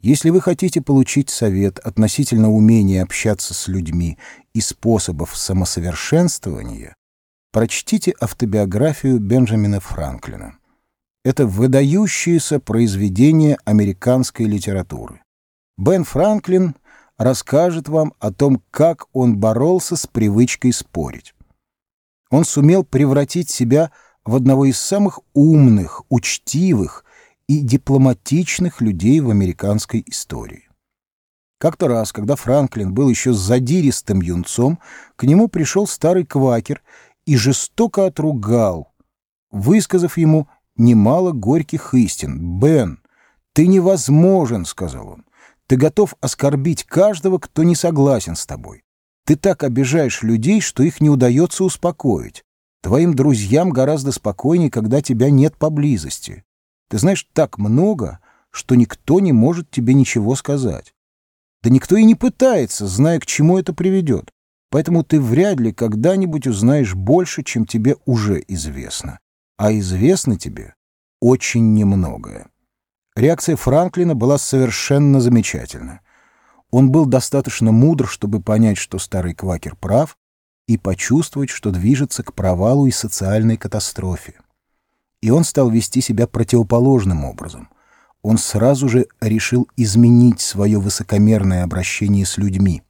Если вы хотите получить совет относительно умения общаться с людьми и способов самосовершенствования, прочтите автобиографию Бенджамина Франклина. Это выдающееся произведение американской литературы. Бен Франклин расскажет вам о том, как он боролся с привычкой спорить. Он сумел превратить себя в одного из самых умных, учтивых и дипломатичных людей в американской истории. Как-то раз, когда Франклин был еще задиристым юнцом, к нему пришел старый квакер и жестоко отругал, высказав ему немало горьких истин. «Бен, ты невозможен», — сказал он. «Ты готов оскорбить каждого, кто не согласен с тобой. Ты так обижаешь людей, что их не удается успокоить. Твоим друзьям гораздо спокойнее, когда тебя нет поблизости. Ты знаешь так много, что никто не может тебе ничего сказать. Да никто и не пытается, зная, к чему это приведет. Поэтому ты вряд ли когда-нибудь узнаешь больше, чем тебе уже известно. А известно тебе очень немногое. Реакция Франклина была совершенно замечательна. Он был достаточно мудр, чтобы понять, что старый квакер прав, и почувствовать, что движется к провалу и социальной катастрофе и он стал вести себя противоположным образом. Он сразу же решил изменить свое высокомерное обращение с людьми.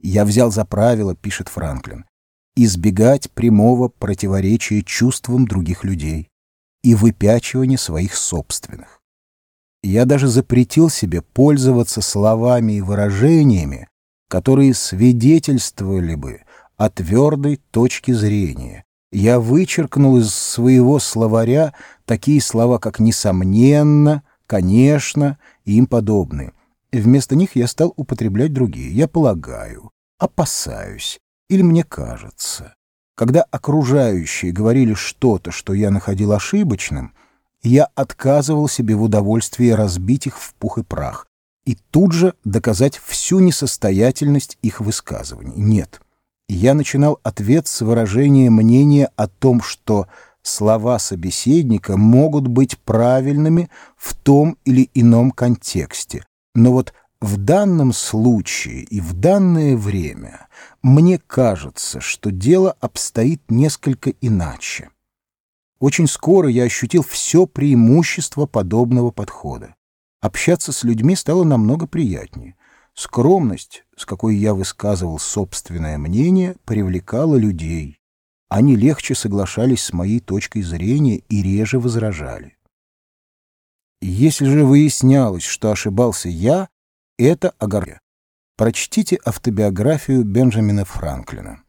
«Я взял за правило», — пишет Франклин, «избегать прямого противоречия чувствам других людей и выпячивания своих собственных. Я даже запретил себе пользоваться словами и выражениями, которые свидетельствовали бы о твердой точке зрения, я вычеркнул из своего словаря такие слова, как «несомненно», «конечно» и им подобные. Вместо них я стал употреблять другие. Я полагаю, опасаюсь или мне кажется. Когда окружающие говорили что-то, что я находил ошибочным, я отказывал себе в удовольствии разбить их в пух и прах и тут же доказать всю несостоятельность их высказываний. Нет я начинал ответ с выражения мнения о том, что слова собеседника могут быть правильными в том или ином контексте. Но вот в данном случае и в данное время мне кажется, что дело обстоит несколько иначе. Очень скоро я ощутил все преимущество подобного подхода. Общаться с людьми стало намного приятнее. Скромность, с какой я высказывал собственное мнение, привлекала людей. Они легче соглашались с моей точкой зрения и реже возражали. Если же выяснялось, что ошибался я, это огорчало. Прочтите автобиографию Бенджамина Франклина.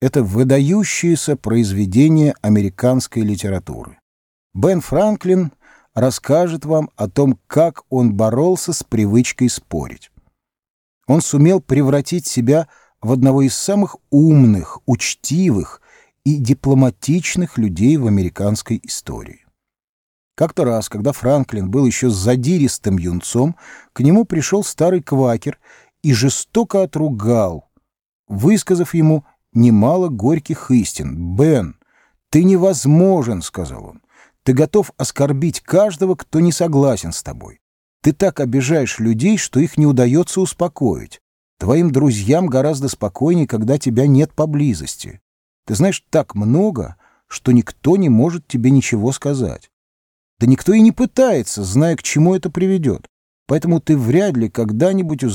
Это выдающееся произведение американской литературы. Бен Франклин расскажет вам о том, как он боролся с привычкой спорить. Он сумел превратить себя в одного из самых умных, учтивых и дипломатичных людей в американской истории. Как-то раз, когда Франклин был еще задиристым юнцом, к нему пришел старый квакер и жестоко отругал, высказав ему немало горьких истин. «Бен, ты невозможен», — сказал он. «Ты готов оскорбить каждого, кто не согласен с тобой. Ты так обижаешь людей, что их не удается успокоить. Твоим друзьям гораздо спокойнее, когда тебя нет поблизости. Ты знаешь так много, что никто не может тебе ничего сказать. Да никто и не пытается, зная, к чему это приведет. Поэтому ты вряд ли когда-нибудь